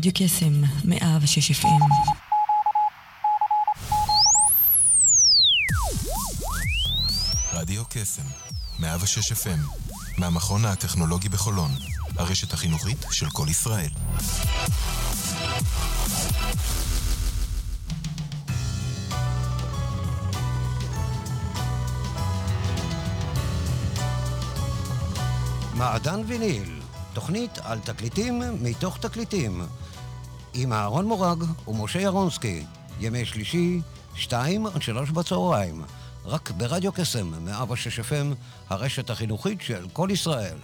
רדיו קסם, מאה ושש אפים. רדיו קסם, 106 FM, מהמכון הטכנולוגי בחולון, הרשת החינוכית של כל ישראל. מעדן ויניל, תוכנית על תקליטים מתוך תקליטים, עם אהרון מורג ומשה ירונסקי, ימי שלישי, שתיים עד שלוש בצהריים, רק ברדיו קסם, 106 FM, הרשת החינוכית של כל ישראל.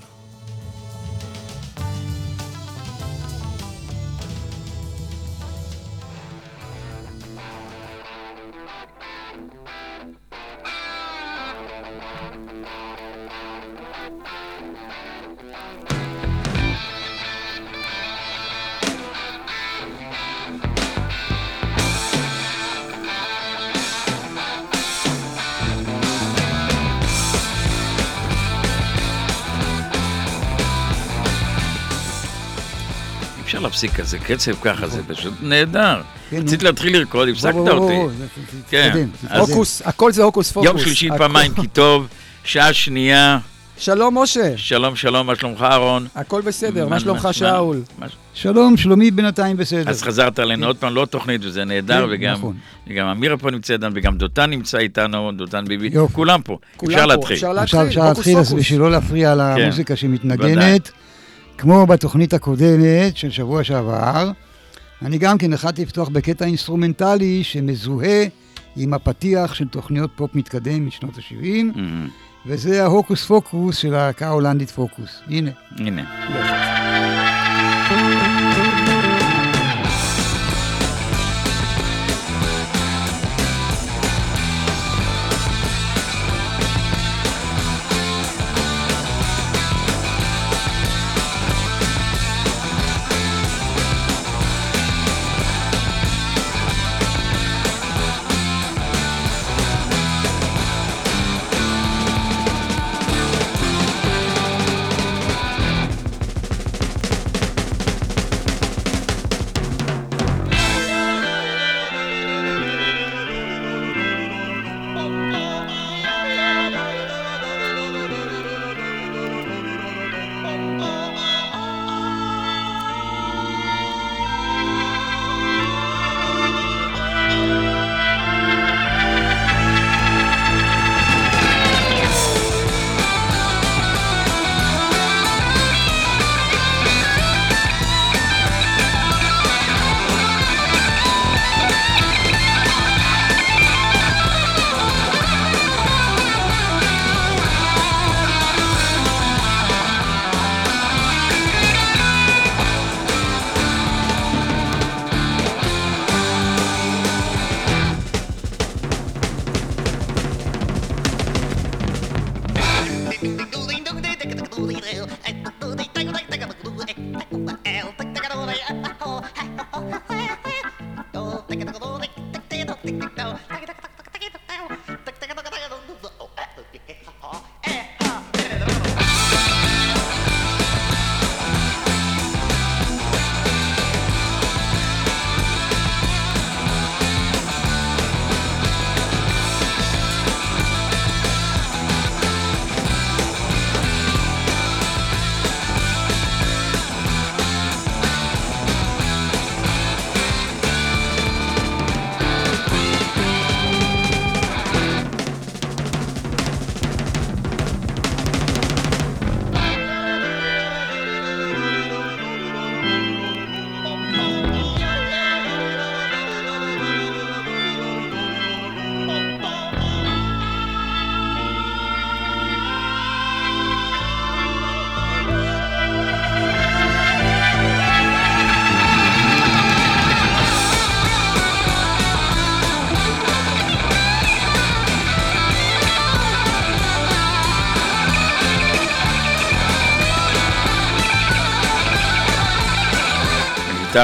להפסיק כזה קצב ככה, זה פשוט נהדר. כן, רציתי נו. להתחיל לרקוד, הפסקת אותי. כן. הוקוס, הכל זה הוקוס פוקוס. יום שלישי פעמיים כי טוב, שעה שנייה, שלום משה, שלום שלום, מה שלומך אהרון? הכל בסדר, מה- שלומך שאול? שלום, שלומי בינתיים בסדר. אז חזרת אלינו עוד פעם, לא תוכנית, וזה נהדר, כן, וגם נכון. וגם אמירה פה נמצאת, וגם דותן נמצא איתנו, דותן ביבי. כולם פה. אפשר להתחיל. אפשר להתחיל, אפשר הוקוס להתחיל, אז. בשביל לא להפריע כן, למוזיקה שמתנגנת, כמו בתוכנית הקודמת של שבוע שעבר, אני גם כן החלטתי לפתוח בקטע אינסטרומנטלי שמזוהה עם הפתיח של תוכניות פופ מתקדם משנות ה-70, Mhm, וזה ההוקוס פוקוס של הלהקה ההולנדית פוקוס. הנה. הנה. completely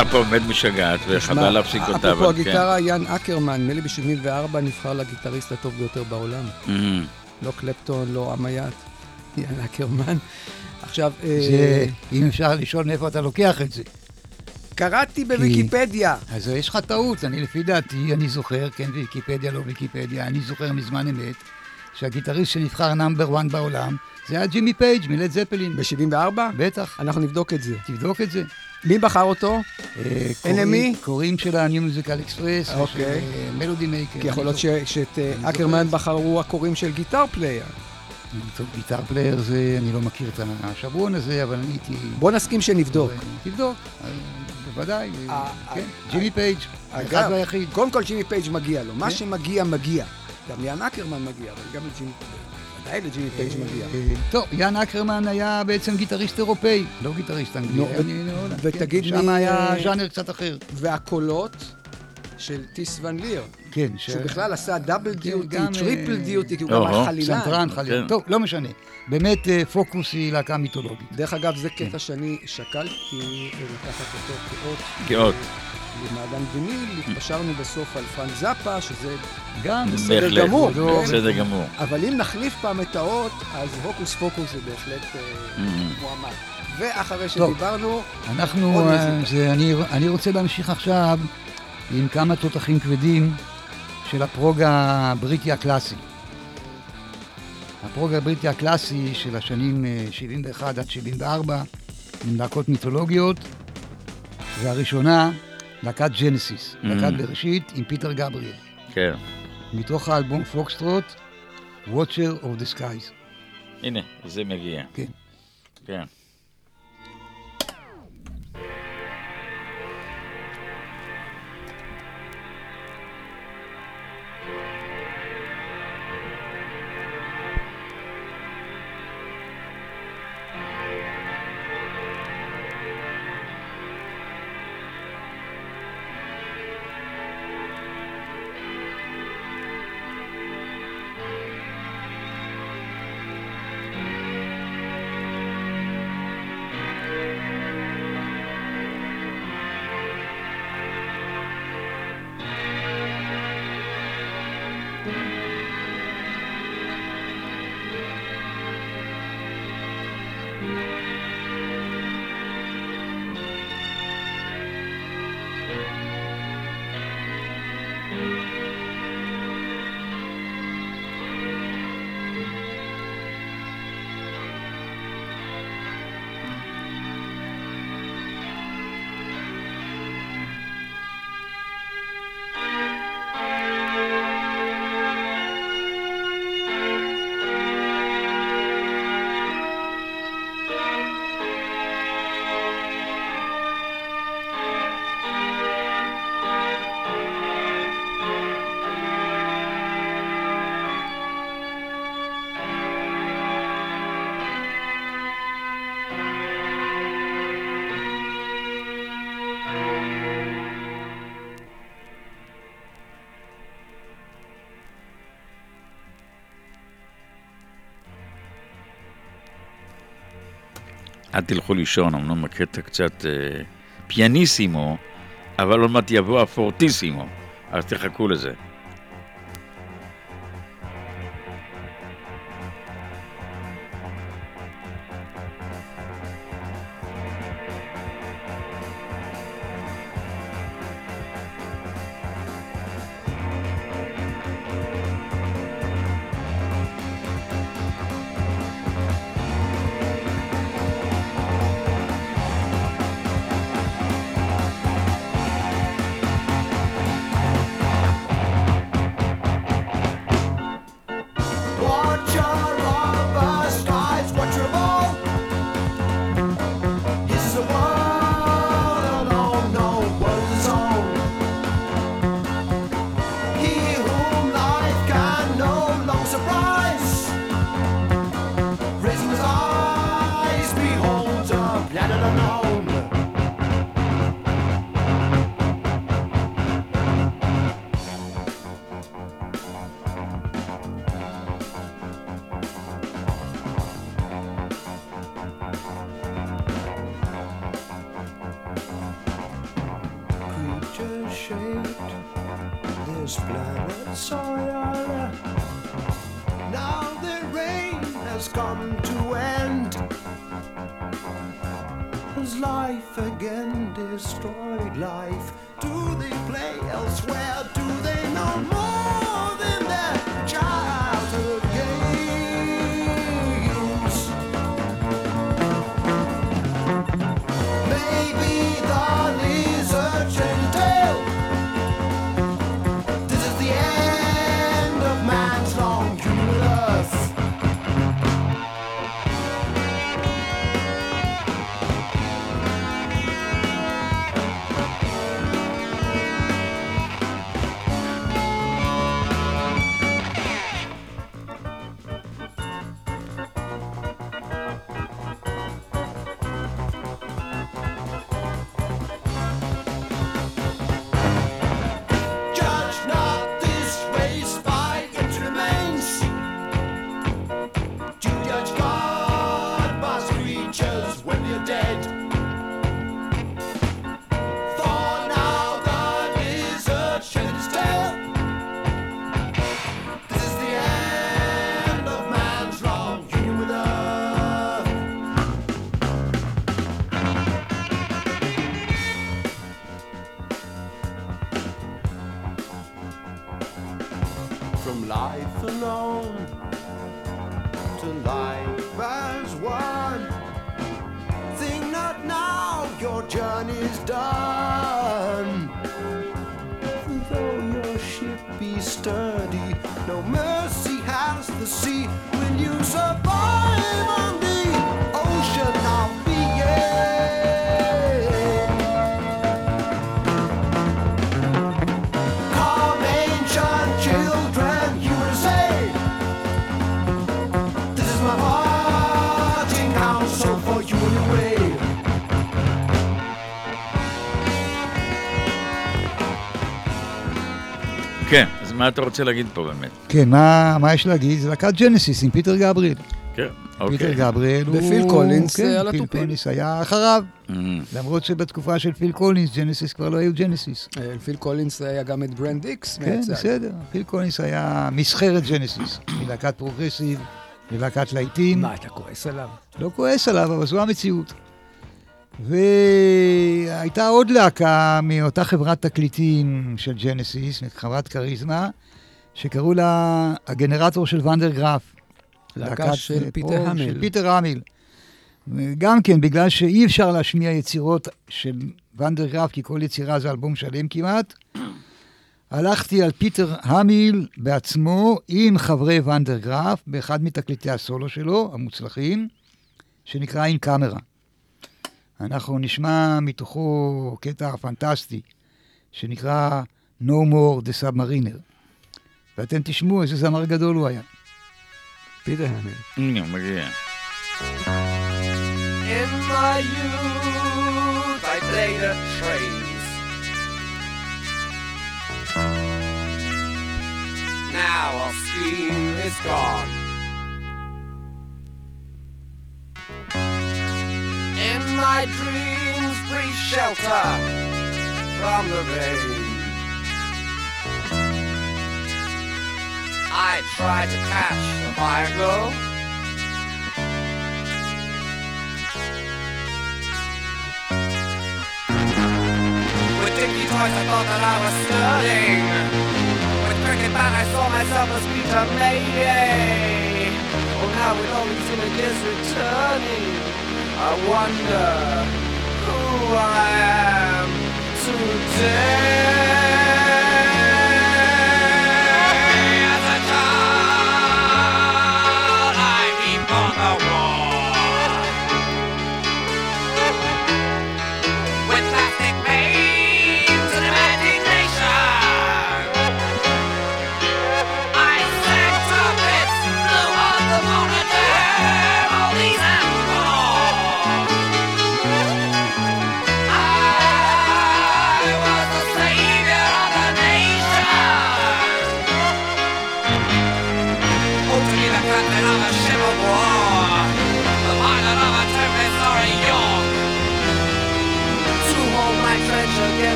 הגיטרה פה באמת משגעת, וחבל שמע, להפסיק אותה. אפרופו כן. הגיטרה, יאן אקרמן, נדמה לי ב-74 נבחר לגיטריסט הטוב ביותר בעולם. מהמם. לא קלפטון, לא עמייט, יאן אקרמן. עכשיו, אה, זה, אם אפשר לשאול מאיפה אתה לוקח את זה. קראתי בוויקיפדיה. אז יש לך טעות, אני לפי דעתי, אני זוכר, כן ויקיפדיה, לא ויקיפדיה, אני זוכר מזמן אמת, שהגיטריסט שנבחר number 1 בעולם, זה היה ג'ימי פייג' מלד זפלין. ב-74? בטח, אנחנו נבדוק את זה. תבדוק את זה. מי בחר אותו? אה, NME? קוראים- קוראים של ה-New Musical Express, אוקיי. Melody Maker. כי יכול להיות שאת אה, אקרמן. בחרו הקוראים של Guitar Player. טוב, Guitar Player זה, אני לא מכיר את השבועון הזה, אבל אני הייתי... בוא נסכים שנבדוק. תבדוק, אה, בוודאי, אה, כן, אה, ג'ימי פייג', אחד והיחיד. קודם כל ג'ימי פייג' מגיע לו. מה כן. שמגיע, מגיע. גם ליאן אקרמן מגיע, אבל גם לג'ימי ודאי לג'ימי פייג' מגיע. אה, טוב, יאן אקרמן היה בעצם גיטריסט אירופאי, לא גיטריסט אנגלי. ותגיד כן, שם מי, היה אה, ז'אנר קצת אחר. והקולות של תייס ון ליר, כן, ש- שהוא בכלל עשה double duty, גם, triple אה, דיוטי, כי הוא גם היה חלילן. סנטרן חלילה. כן. טוב, לא משנה. באמת, אה, פוקוס היא להקה מיתולוגית. דרך אגב, זה כן. קטע שאני שקלתי לקחת אותו כאות. כאות. למעדן ויניל, התפשרנו בסוף על פרנק זאפה, שזה... גם, בסדר גמור, כבודו. בסדר גמור. אבל אם נחליף פעם את האות, אז הוקוס פוקוס זה בהחלט אה, Mhm. מועמד. ואחרי. שדיברנו, אנחנו, אה, אני, אני רוצה להמשיך עכשיו עם כמה תותחים כבדים של הפרוג הבריטי הקלאסי. הפרוג הבריטי הקלאסי של השנים אה, 71 עד 74, עם להקות מיתולוגיות, והראשונה, להקת ג'נסיס. להקת בראשית עם פיטר גבריאל, כן. מתוך האלבום פוקסטרוט, Watcher of the Skies. הנה, זה מגיע. כן. כן. אל תלכו לישון, אמנם הקטע קצת אה, פיאניסימו, אבל עוד מעט יבוא הפורטיסימו, אז תחכו לזה. מה אתה רוצה להגיד פה באמת? כן, מה, מה יש להגיד? זה להקת ג'נסיס עם פיטר גבריאל. כן, פיטר אוקיי. גבריאל הוא... ופיל קולינס, כן, אה, על פיל התופים. קולינס היה אחריו. Mm, למרות שבתקופה של פיל קולינס, ג'נסיס כבר לא היו ג'נסיס. אה, פיל קולינס היה גם את Brand X כן. בסדר. פיל קולינס היה מסחר את ג'נסיס. מלהקת פרוגרסיב, מלהקת להיטים. מה, אתה כועס עליו? לא כועס עליו, אבל זו המציאות. והייתה עוד להקה מאותה חברת תקליטים של ג'נסיס, חברת כריזמה, שקראו לה הגנרטור של ון דר גרף. להקה של אה, פיטר המל. של פיטר המל. גם כן, בגלל שאי אפשר להשמיע יצירות של ון דר גרף, כי כל יצירה זה אלבום שלם כמעט, הלכתי על פיטר המל בעצמו עם חברי ון דר גרף באחד מתקליטי הסולו שלו, המוצלחים, שנקרא In Camera. אנחנו נשמע מתוכו קטע פנטסטי, שנקרא No More the Submariner. ואתם תשמעו איזה זמר גדול הוא היה. פיטר. הנה, הוא מגיע. In my youth, I played at trains. Now our steam is gone. My dreams, breathe shelter from the rain. I tried to catch the fire glow. With dinky toys, I thought that I was sterling. With cricket bat, I saw myself as Peter Mayday. Oh, now with all these images returning, I wonder who I am today.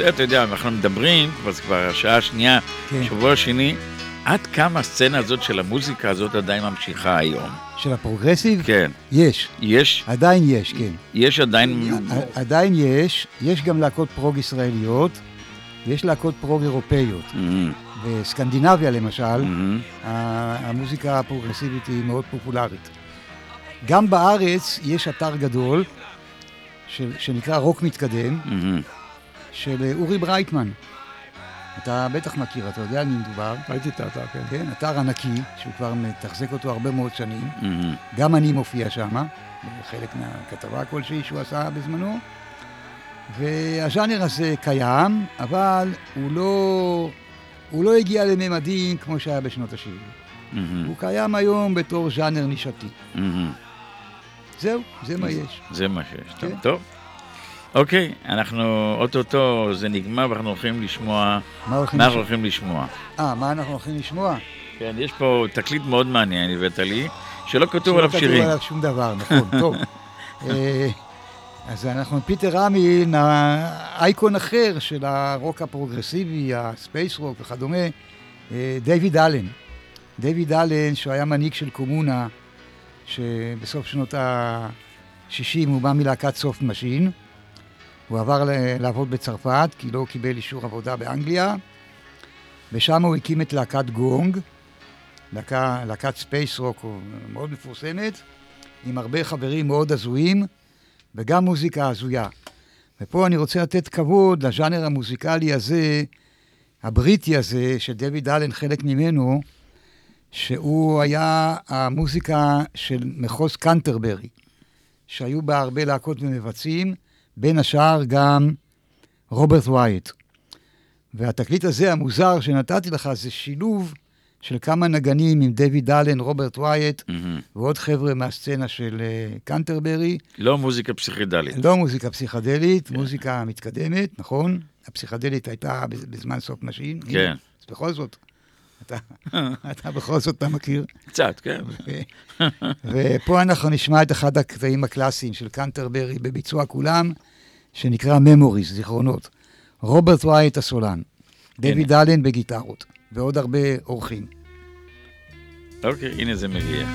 רוצה, אתה יודע, אנחנו מדברים, כבר זה כבר השעה השנייה, כן. שבוע שני, עד כמה הסצנה הזאת של המוזיקה הזאת עדיין ממשיכה היום. של הפרוגרסיב? כן. יש, יש, עדיין יש, כן. יש עדיין... ע- עדיין יש, יש גם להקות פרוג ישראליות, ויש להקות פרוג אירופאיות. מהמם, בסקנדינביה למשל, ה- המוזיקה הפרוגרסיבית היא מאוד פופולרית. גם בארץ יש אתר גדול, של, שנקרא רוק מתקדם, מהמם. של אה, אורי ברייטמן. אתה בטח מכיר, אתה יודע על מי מדובר. ראיתי את האתר, כן. כן, אתר ענקי, שהוא כבר מתחזק אותו הרבה מאוד שנים. מהמם. גם אני מופיע שם, בחלק מהכתבה כלשהי שהוא עשה בזמנו. והז'אנר הזה קיים, אבל הוא לא, הוא לא הגיע לממדים כמו שהיה בשנות ה-70. מהמם, הוא קיים היום בתור ז'אנר נישתי. מהמם. זהו, זה מה יש. זה מה שיש. כן. טוב. אוקיי, אנחנו אוטוטו זה נגמר ואנחנו הולכים לשמוע... מה הולכים מה אנחנו לשמוע? הולכים לשמוע? אה, מה אנחנו הולכים לשמוע? כן, יש פה תקליט מאוד מעניין, הבאת לי, שלא כתוב שלא עליו כתוב שירים. עליו שום דבר, נכון, טוב. אה, אז אנחנו פיטר רמין, האייקון אחר של הרוק הפרוגרסיבי, ה space rock וכדומה, אה, דיוויד אלן. דיוויד אלן, שהוא היה מנהיג של קומונה, שבסוף שנות ה-60 הוא בא מלהקת סופט משין. הוא עבר לעבוד בצרפת, כי לא קיבל אישור עבודה באנגליה, ושם הוא הקים את להקת גונג, להקה, להקת space rock מאוד מפורסמת, עם הרבה חברים מאוד הזויים, וגם מוזיקה הזויה. ופה אני רוצה לתת כבוד לז'אנר המוזיקלי הזה, הבריטי הזה, שדויד אלן חלק ממנו, שהוא היה המוזיקה של מחוז קנטרברי, שהיו בה הרבה להקות ומבצעים, בין השאר גם רוברט ווייאט. והתקליט הזה, המוזר שנתתי לך, זה שילוב של כמה נגנים עם דויד אלן, רוברט ווייאט, מהמם. ועוד חבר'ה מהסצנה של אה, קנטרברי. לא מוזיקה פסיכדלית. לא מוזיקה פסיכדלית, מוזיקה מתקדמת, נכון? הפסיכדלית הייתה בז- בזמן סופט משין. כן. אז בכל זאת, אתה, בכל זאת אתה מכיר. קצת, כן. ופה אנחנו נשמע את אחד הקטעים הקלאסיים של קנטרברי בביצוע כולם, שנקרא Memories, זיכרונות. רוברט ווייאט הסולן, דויד אלן בגיטרות, ועוד הרבה אורחים. אוקיי, הנה זה מגיע.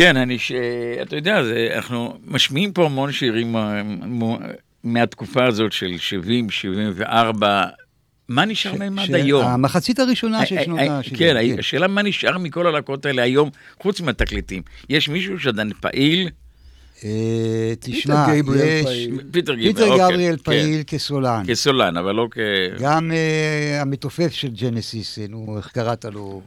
כן, אני ש... אתה יודע, זה, אנחנו משמיעים פה המון שירים אה, מהתקופה הזאת של 70, 74. מה נשאר להם עד היום? המחצית הראשונה של אה, שנות אה, ה-70. כן, השאלה מה נשאר מכל הלהקות האלה היום, חוץ מהתקליטים. יש מישהו שעדיין פעיל? אה, תשמע, גבריאל יש... פיטר גיבר, פיטר אוקיי, גבריאל כן. פעיל כסולן. כסולן, אבל לא כ... גם אה, המתופף של ג'נסיס, אה, נו, איך קראת לו?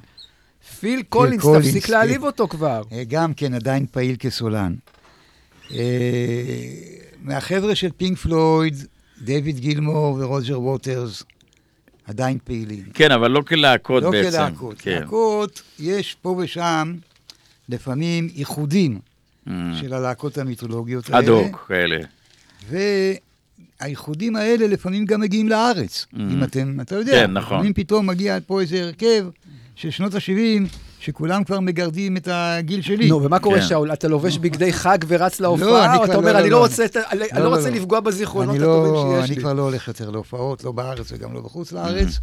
פיל קולינס, קולינס, תפסיק כן. להעליב אותו כבר. אה, גם כן עדיין פעיל כסולן. אה, מהחבר'ה של פינק פלויד, דיוויד גילמור ורוג'ר ווטרס, עדיין פעילים. כן, אבל לא כלהקות לא בעצם. כלהקות. כן. להקות, יש פה ושם לפעמים איחודים Mm. של הלהקות המיתולוגיות האלה. אד-הוק כאלה. והאיחודים האלה לפעמים גם מגיעים לארץ. Mhm. אם אתם, אתה יודע, כן, נכון. לפעמים פתאום מגיע פה איזה הרכב של שנות ה-70, שכולם כבר מגרדים את הגיל שלי. נו, ומה קורה, כן. שאול? אתה לובש בגדי חג ורץ לא, להופעה, אני או אתה אומר, לא, אני לא, לא לא. רוצה אני אני לא, לא לא, לא. לפגוע בזיכרונות אני הטובים לא, שיש אני לי. כבר לא הולך יותר להופעות, לא בארץ וגם לא בחוץ לארץ,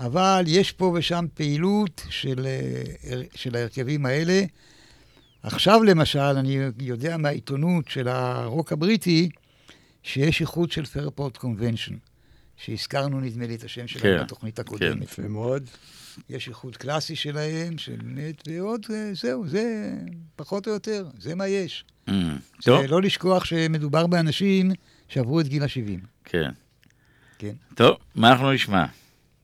אבל יש פה ושם פעילות של, אה, של ההרכבים האלה. עכשיו למשל, אני יודע מהעיתונות של הרוק הבריטי, שיש איחוד של פרפורט קונבנשן, שהזכרנו נדמה לי את השם שלהם כן, בתוכנית הקודמת. יפה מאוד. יש איחוד קלאסי שלהם, של נט, ועוד, אה, זהו, זה פחות או יותר, זה מה יש. Mm. טוב, זה לא לשכוח שמדובר באנשים שעברו את גיל ה-70. כן. כן. טוב, מה אנחנו נשמע?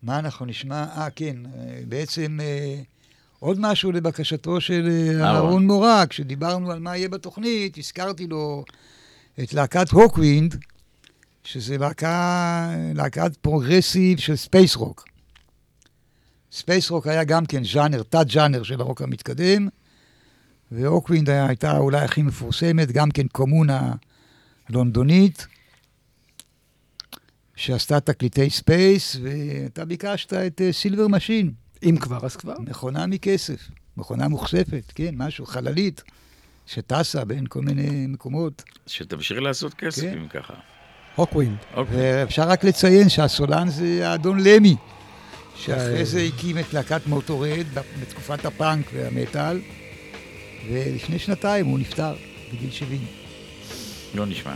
מה אנחנו נשמע? אה, כן, אה, בעצם אה, עוד משהו לבקשתו של אה, אהרון. מורג, כשדיברנו על מה יהיה בתוכנית, הזכרתי לו את להקת הוקווינד, שזה להקה, להקת פרוגרסיב של space rock. Space rock היה גם כן ז'אנר, תת-ז'אנר של הרוק המתקדם, והוקווינד היה- הייתה אולי הכי מפורסמת, גם כן קומונה לונדונית, שעשתה תקליטי space, ואתה ביקשת את אה, Silver Machine, אם כבר, אז כבר. מכונה מכסף, מכונה מוכספת, כן, משהו, חללית, שטסה בין כל מיני מקומות. שתמשיך לעשות כסף כן. אם ככה. הוקווינד. אוקיי. ואפשר רק לציין שהסולן זה האדון למי, שאחרי זה הקים את להקת מוטורהד בתקופת הפאנק והמטאל, ולפני שנתיים הוא נפטר בגיל 70. לא נשמע.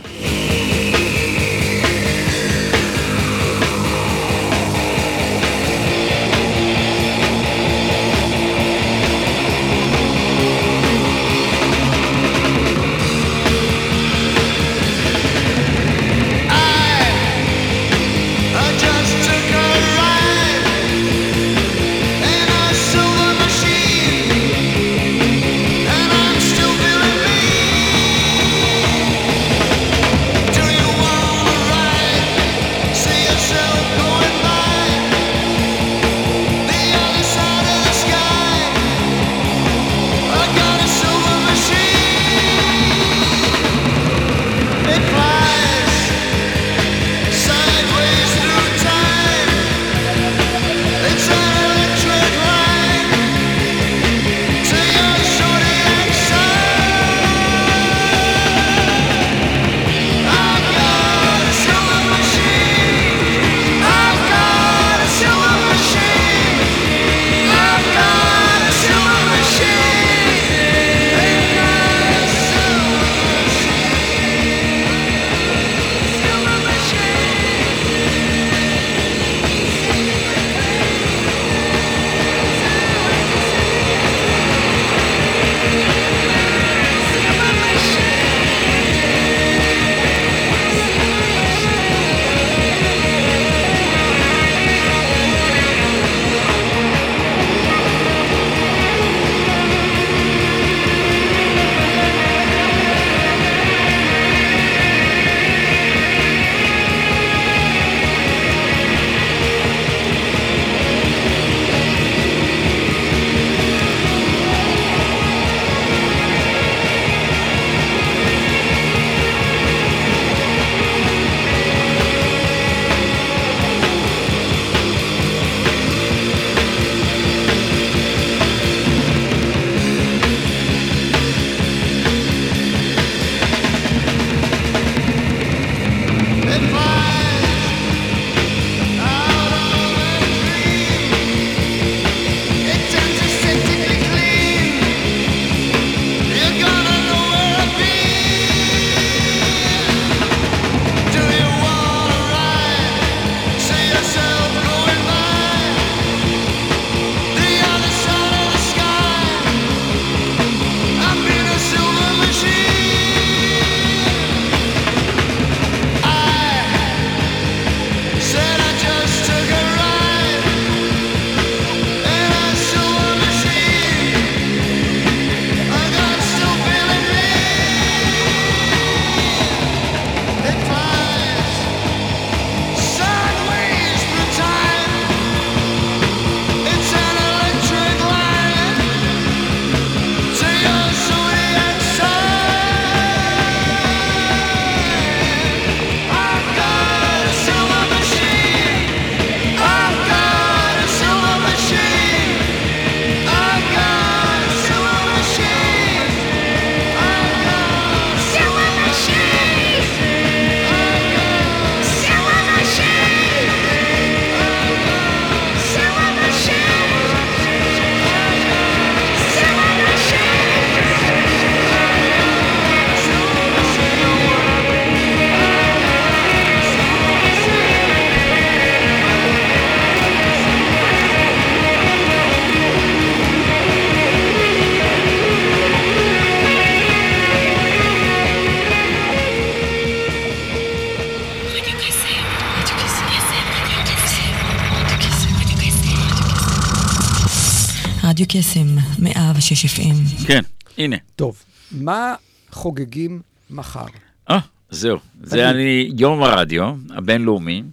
106 FM. כן, הנה. טוב, מה חוגגים מחר? אה, זהו. זה אני, יום הרדיו הבינלאומי.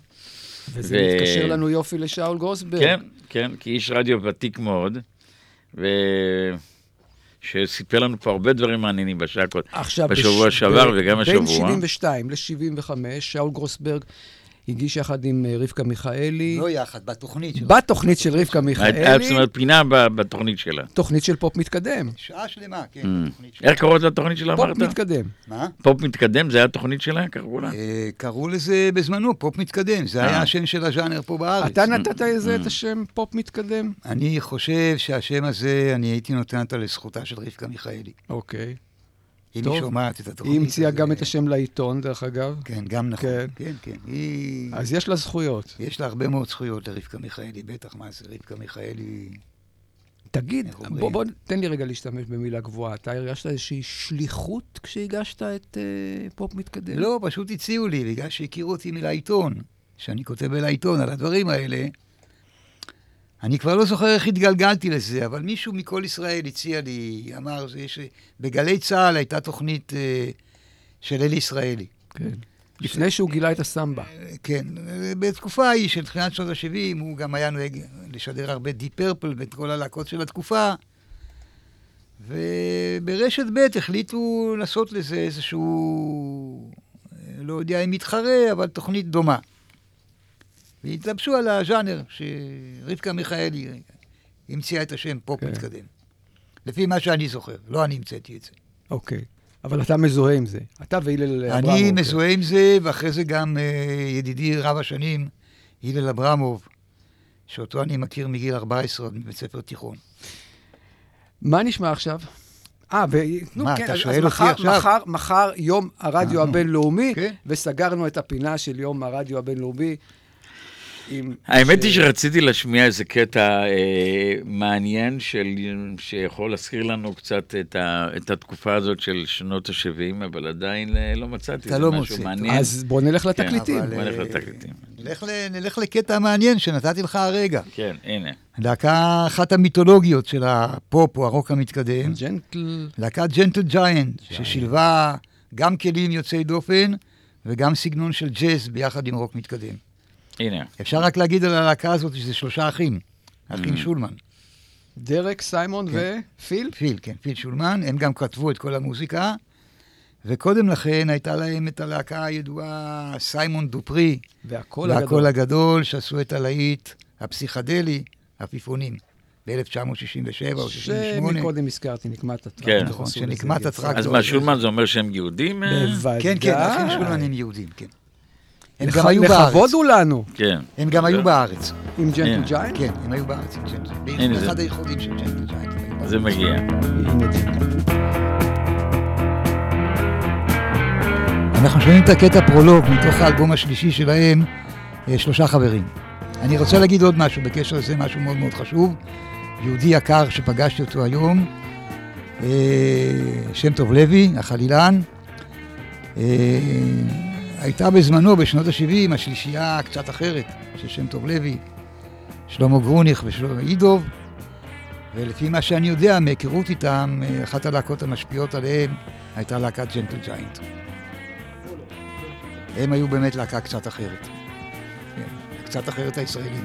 וזה ו- מתקשר לנו יופי לשאול גרוסברג. כן, כן, כי איש רדיו ותיק מאוד, ו... שסיפר לנו פה הרבה דברים מעניינים בשעה הקודמת. עכשיו, בשבוע בש- שעבר ב- וגם בין השבוע. 72 ל-75, שאול גרוסברג הגיש יחד עם אה, רבקה מיכאלי, לא יחד, בתוכנית שלו. בתוכנית של רבקה מיכאלי, זאת אומרת, פינה בתוכנית שלה. תוכנית של פופ מתקדם. שעה שלמה, כן, Mm. איך קראת לתוכנית שלה, פופ אמרת? מתקדם. מה? פופ מתקדם, זה היה התוכנית שלה? קראו לה? אה, קראו לזה בזמנו פופ מתקדם, זה היה אה. השם של הז'אנר פה בארץ. אתה נתת לזה Mm. את השם פופ מתקדם? אני חושב שהשם הזה, אני הייתי נותן אותו לזכותה של רבקה מיכאלי. אוקיי. אם. היא שומעת את התוכנית. היא המציאה גם את השם לעיתון, דרך אגב. כן, גם נכון. כן. כן, כן. היא... אז יש לה זכויות. יש לה הרבה מאוד זכויות לרבקה מיכאלי, בטח, מה זה, רבקה מיכאלי... תגיד? בוא, בוא, תן לי רגע להשתמש במילה גבוהה. אתה הרגשת איזושהי שליחות כשהגשת את אה, פופ מתקדם? לא, פשוט הציעו לי, בגלל שהכירו אותי מלעיתון, שאני כותב בלעיתון על הדברים האלה. אני כבר לא זוכר איך התגלגלתי לזה, אבל מישהו מכל ישראל הציע לי, אמר, זה ש... בגלי צה"ל הייתה תוכנית אה, של אלי ישראלי. כן. לפני שהוא גילה את הסמבה. אה, כן, בתקופה ההיא של תחילת שנות ה-70, הוא גם היה נוהג לשדר הרבה די פרפל ואת כל הלהקות של התקופה. וברשת ב' החליטו לעשות לזה איזשהו, אה, לא יודע אם מתחרה, אבל תוכנית דומה. והתלבשו על הז'אנר שרבקה מיכאלי המציאה את השם פופ כן. מתקדם. לפי מה שאני זוכר, לא אני המצאתי את זה. אוקיי. אבל אתה מזוהה עם זה. אתה והלל אברמוב. אני כן. מזוהה עם זה, ואחרי זה גם אה, ידידי רב השנים, הלל אברמוב, שאותו אני מכיר מגיל 14 עוד מבית ספר תיכון. מה נשמע עכשיו? אה, ו... נו, מה, כן, אתה שואל אז אותי מחר, עכשיו? מחר, מחר יום הרדיו אה. הבינלאומי, כן. וסגרנו את הפינה של יום הרדיו הבינלאומי עם... האמת היא שרציתי להשמיע איזה קטע אה, מעניין של, שיכול להזכיר לנו קצת את, ה, את התקופה הזאת של שנות ה-70, אבל עדיין אה, לא מצאתי איזה לא משהו מוצא. מעניין. אז בוא נלך כן, לתקליטים. אבל, בוא נלך לתקליטים. נלך, ל, נלך לקטע מעניין שנתתי לך הרגע. כן, הנה. להקה אחת המיתולוגיות של הפופ או הרוק המתקדם, ג'נטל... להקת ג'נטל ג'יינט, ששילבה גם כלים יוצאי דופן וגם סגנון של ג'אז ביחד עם רוק מתקדם. הנה. אפשר רק להגיד על הלהקה הזאת שזה שלושה אחים, אחים Mm. שולמן. דרק, סיימון ופיל? פיל, כן, פיל שולמן, הם גם כתבו את כל המוזיקה, וקודם לכן הייתה להם את הלהקה הידועה סיימון דופרי, והקול והקול הגדול. הגדול, שעשו את הלהיט הפסיכדלי, עפיפונים, ב-1967 או 68. שמקודם הזכרתי, נקמת הטראק. כן. נכון, שנקמת יפה. הטראק. אז מה, שולמן זה אומר שהם יהודים? בוודאי. כן, כן, האחים שולמן הם יהודים, כן. הם גם היו בארץ. לכבוד הוא לנו כן. הם גם היו בארץ. עם. ג'נטל ג'יינט. כן, הם היו בארץ עם ג'נטל. הנה זה. באחד הייחודים של ג'נטל ג'יינט. זה מגיע. אנחנו שומעים את הקטע פרולוג מתוך האלבום השלישי שלהם, אה, שלושה חברים. אני רוצה להגיד עוד משהו בקשר לזה, משהו מאוד מאוד חשוב. יהודי יקר שפגשתי אותו היום, אה, שם טוב לוי, החלילן. הייתה בזמנו, בשנות ה-70, השלישייה קצת אחרת, של שם טוב לוי, שלמה גרוניך ושלמה אידוב. ולפי מה שאני יודע, מהיכרות איתם, אחת הלהקות המשפיעות עליהם הייתה להקת ג'נטל ג'יינט. הם היו באמת להקה קצת אחרת. כן, קצת אחרת הישראלים.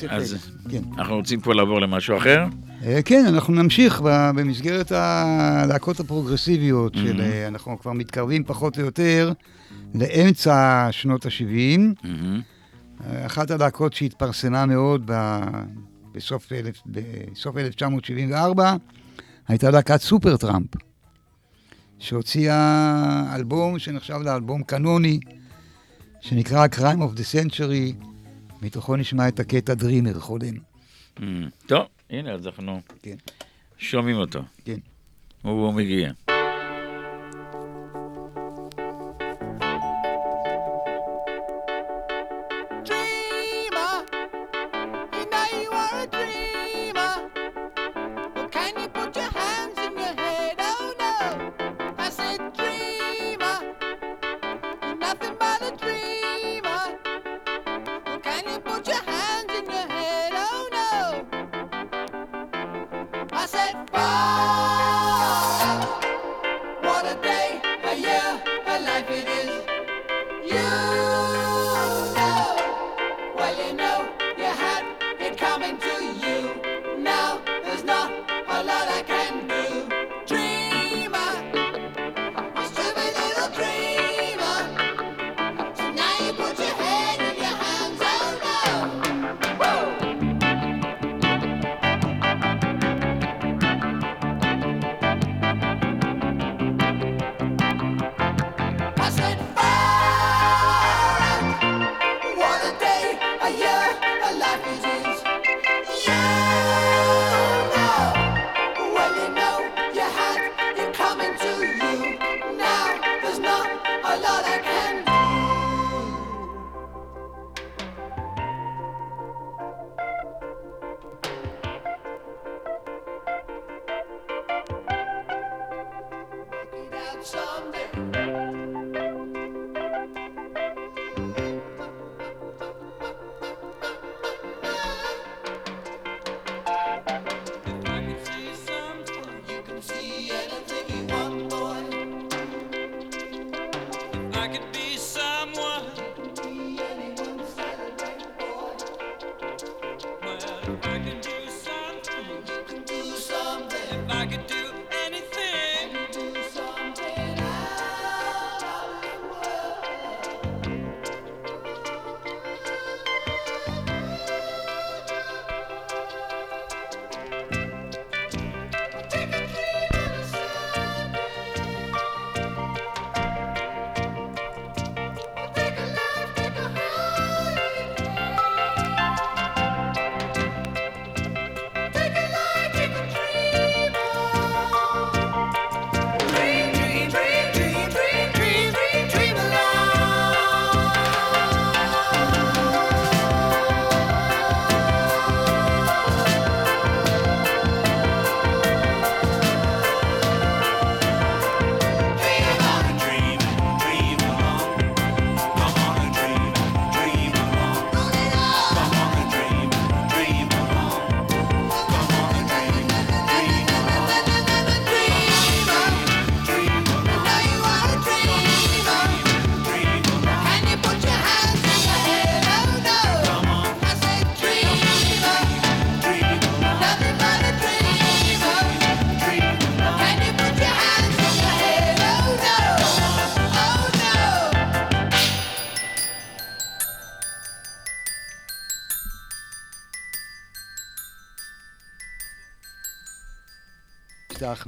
כן, אז כן. אנחנו רוצים כבר לעבור למשהו אחר. אה, כן, אנחנו נמשיך במסגרת הלהקות הפרוגרסיביות, של, אה, אנחנו כבר מתקרבים פחות או יותר לאמצע שנות ה-70. אה, אחת הלהקות שהתפרסמה מאוד בסוף, בסוף 1974 הייתה להקת סופר טראמפ, שהוציאה אלבום שנחשב לאלבום קנוני, שנקרא Crime of the Century. מתוכו נשמע את הקטע דרימר חולם. Mm, טוב, הנה, אז אנחנו כן. שומעים אותו. כן. הוא מגיע. I could do.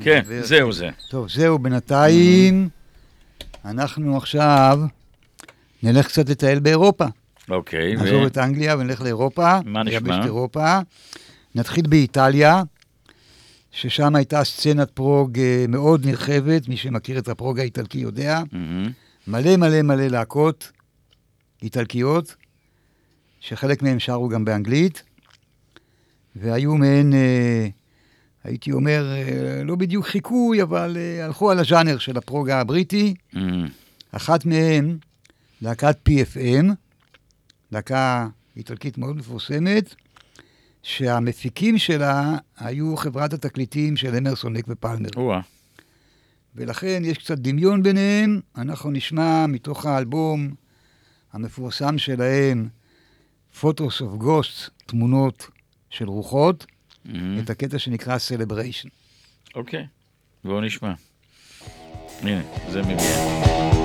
כן, נדבר. זהו זה. טוב, זהו, בינתיים אנחנו עכשיו נלך קצת לטייל באירופה. אוקיי, ו... נעזוב את אנגליה ונלך לאירופה. מה נשמע? יבשת אירופה. נתחיל באיטליה, ששם הייתה סצנת פרוג אה, מאוד נרחבת, מי שמכיר את הפרוג האיטלקי יודע. מהמם. מלא מלא מלא להקות איטלקיות, שחלק מהם שרו גם באנגלית, והיו מעין, אה, הייתי אומר, אה, לא בדיוק חיקוי, אבל אה, הלכו על הז'אנר של הפרוג הבריטי. מהמם. אחת מהן, להקת PFM, להקה איטלקית מאוד מפורסמת, שהמפיקים שלה היו חברת התקליטים של אמרסון לק ופלמר. או-אה. ולכן יש קצת דמיון ביניהם. אנחנו נשמע מתוך האלבום המפורסם שלהם, Photos of Ghosts, תמונות של רוחות, מהמם. את הקטע שנקרא Celebration. אוקיי, בואו נשמע. הנה, זה מגיע.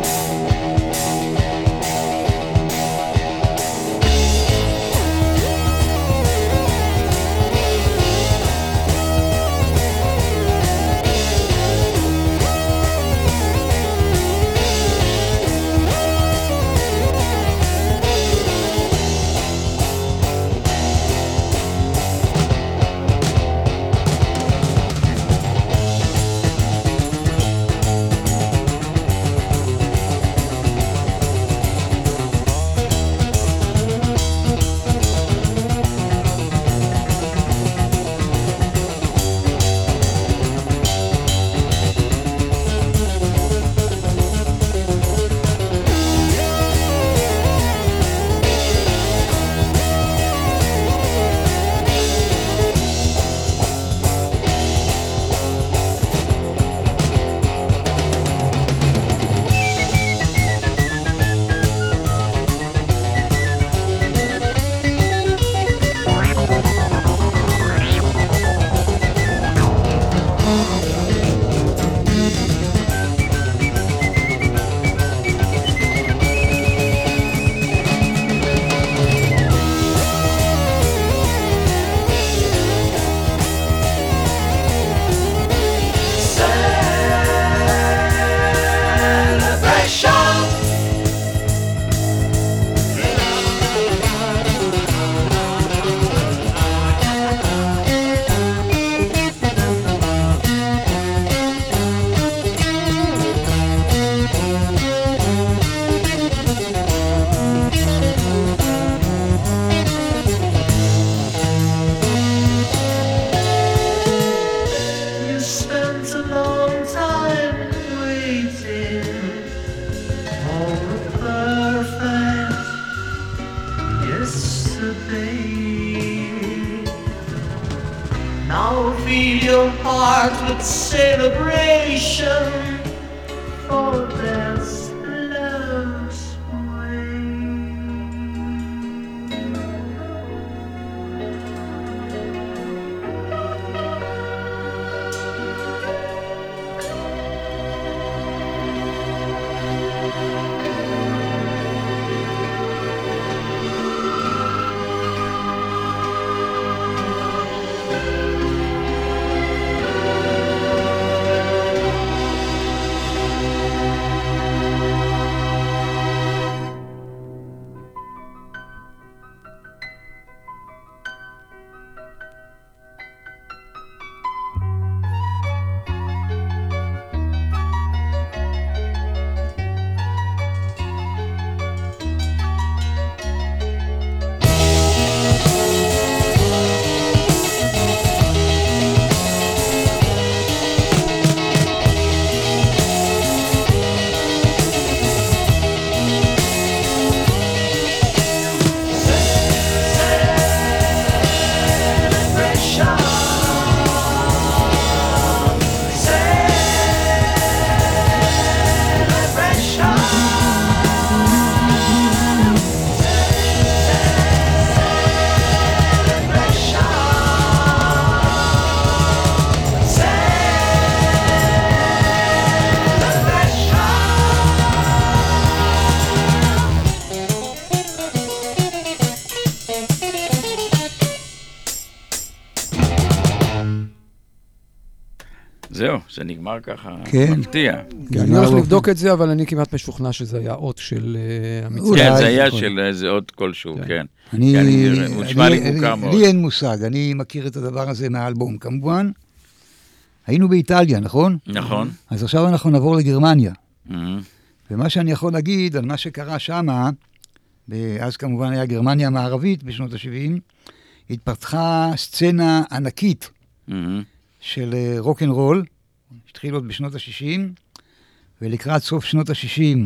נגמר ככה, כן. מפתיע. כן, אני הולך לבדוק את זה, אבל אני כמעט משוכנע שזה היה אות של אה, המצעד. אולי, כן, זה היה. של איזה עוד כלשהו, כן. כן. אני, כי אני- הוא נשמע לי אני- מוכר אני- מאוד. לי אין מושג, אני מכיר את הדבר הזה מהאלבום כמובן. היינו באיטליה, נכון? נכון. אז עכשיו אנחנו נעבור לגרמניה. Mhm. ומה שאני יכול להגיד על מה שקרה שמה, אז כמובן היה גרמניה המערבית בשנות ה-70, התפתחה סצנה ענקית Mhm. של אה, רוק אנד רול, התחיל עוד בשנות ה-60, ולקראת סוף שנות ה-60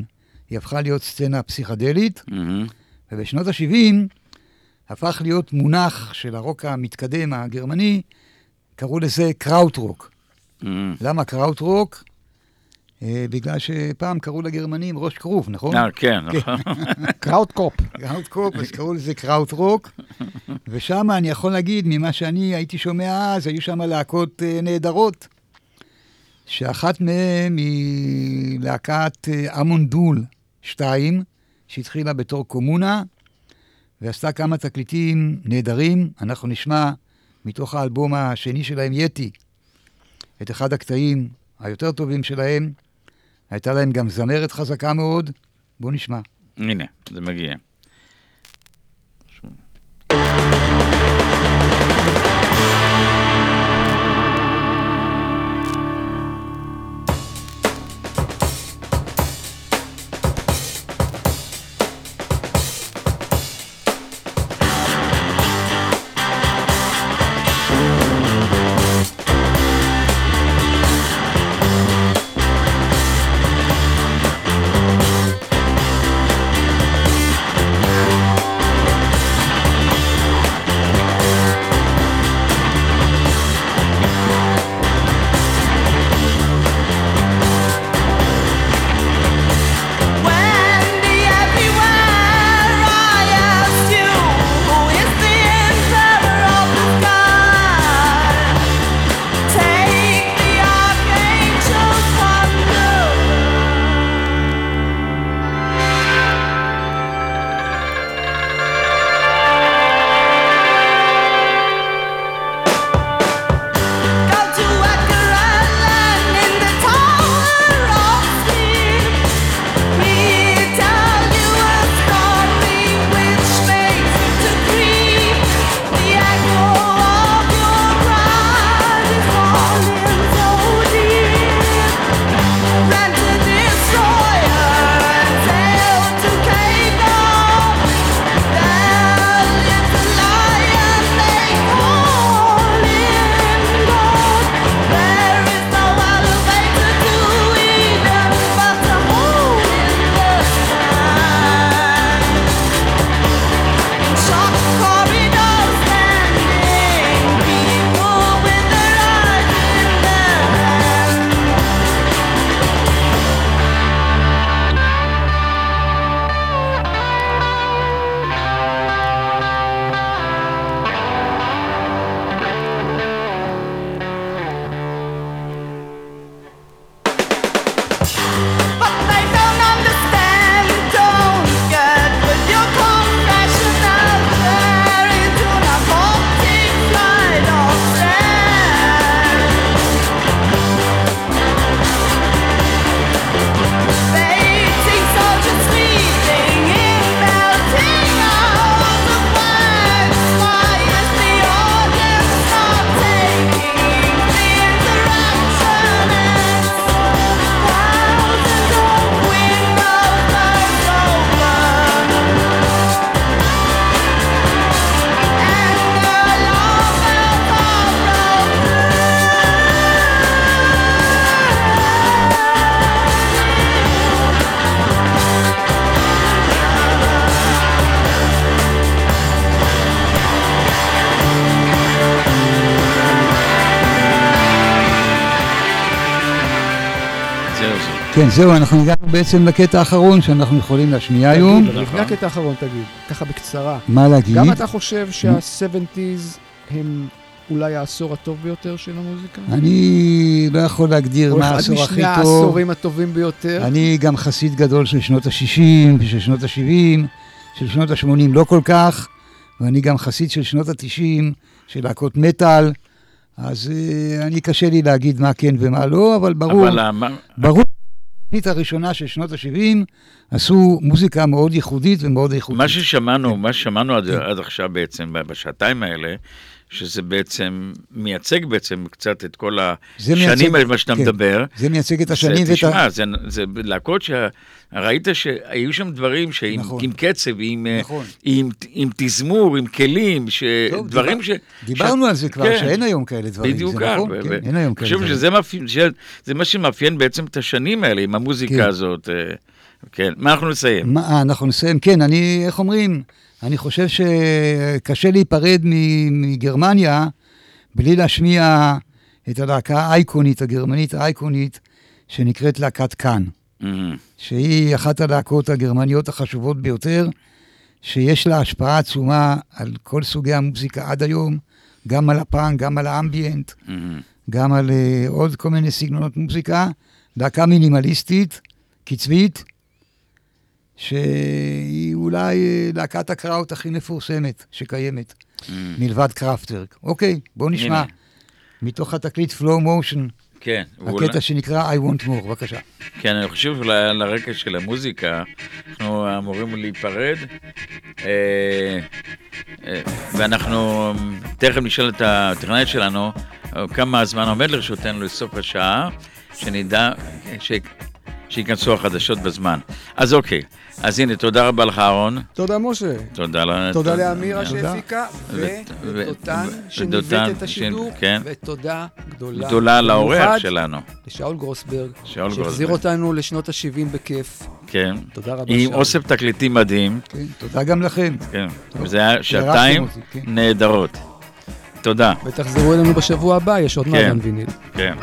היא הפכה להיות סצנה פסיכדלית, Mhm. ובשנות ה-70 הפך להיות מונח של הרוק המתקדם הגרמני, קראו לזה קראוטרוק. Mhm. למה קראוטרוק? אה, בגלל שפעם קראו לגרמנים ראש כרוב, נכון? אה, כן, נכון. Krautkopf. Krautkopf, אז קראו לזה קראוטרוק, ושם אני יכול להגיד, ממה שאני הייתי שומע אז, היו שם להקות אה, נהדרות, שאחת מהן היא להקת אה, אמונדול 2, שהתחילה בתור קומונה, ועשתה כמה תקליטים נהדרים. אנחנו נשמע מתוך האלבום השני שלהם, יתי, את אחד הקטעים היותר טובים שלהם. הייתה להם גם זמרת חזקה מאוד. בואו נשמע. הנה, זה מגיע. Wendy, זהו, אנחנו הגענו בעצם לקטע האחרון שאנחנו יכולים להשמיע היום. לפני הקטע האחרון תגיד, ככה בקצרה. מה להגיד? גם אתה חושב שה-70's הם אולי העשור הטוב ביותר של המוזיקה? אני לא יכול להגדיר או מה אחד העשור הכי משני טוב. העשורים הטובים ביותר? אני גם חסיד גדול של שנות ה-60 ושל שנות ה-70, של שנות ה-80 לא כל כך, ואני גם חסיד של שנות ה-90, של להקות מטאל, אז אה, אני קשה לי להגיד מה כן ומה לא, אבל ברור, אבל המ- ברור, בתוכנית הראשונה של שנות ה-70 עשו מוזיקה מאוד ייחודית ומאוד איכותית. מה ששמענו, כן. מה ששמענו עד, כן. עד עכשיו בעצם, בשעתיים האלה, שזה בעצם מייצג בעצם קצת את כל השנים האלה, מה שאתה כן. מדבר. זה מייצג את השנים ואת ה... תשמע, זה, זה להקות שראית שהיו שם דברים שעם נכון. עם קצב, עם, אה, נכון. עם, עם תזמור, עם כלים, ש... טוב, דברים דיבר- ש... דיברנו על זה כבר, כן. שאין היום כאלה דברים. בדיוק זה כך. נכון? ו- כן, אין היום כאלה דברים. שזה מאפיין- ש- זה מה שמאפיין בעצם את השנים האלה, עם המוזיקה כן. הזאת. אה, כן, מה אנחנו נסיים? מה, אה, אנחנו נסיים, כן, אני, איך אומרים, אני חושב שקשה להיפרד מגרמניה בלי להשמיע את הלהקה האייקונית, הגרמנית האייקונית, שנקראת להקת כאן, אמ, שהיא אחת הלהקות הגרמניות החשובות ביותר, שיש לה השפעה עצומה על כל סוגי המוזיקה עד היום, גם על הפאנק, גם על האמביאנט, אמ. גם על אה, עוד כל מיני סגנונות מוזיקה, להקה מינימליסטית, קצבית, שהיא אולי אה, להקת הקראוט הכי מפורסמת שקיימת, מלבד קראפטוורק. אוקיי, בואו נשמע הנה. מתוך התקליט Flow Motion, כן, ואולי- הקטע שנקרא I Want More, בבקשה. כן, אני חושב לרקע של המוזיקה, אנחנו אמורים להיפרד, אה, אה, ואנחנו תכף נשאל את הטכנאית שלנו אה, כמה הזמן עומד לרשותנו לסוף השעה, שנדע ש... שייכנסו החדשות בזמן. אז אוקיי, אז הנה, תודה רבה לך, אהרון. תודה, משה. תודה. תודה לאמירה. שהפיקה, ודותן שניווט את השידור, כן. ותודה גדולה. גדולה לאורח שלנו. לשאול גרוסברג, שאול שהחזיר. אותנו לשנות ה-70 בכיף. כן. תודה רבה, עם שאול. אוסף תקליטים מדהים. כן, תודה גם לכם. כן, וזה היה שעתיים כן. נהדרות. תודה. ותחזרו אלינו בשבוע הבא, יש עוד כן. מעגן ויניל. כן.